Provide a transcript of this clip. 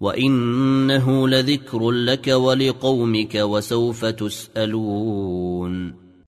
وانه لذكر لك ولقومك وسوف تسالون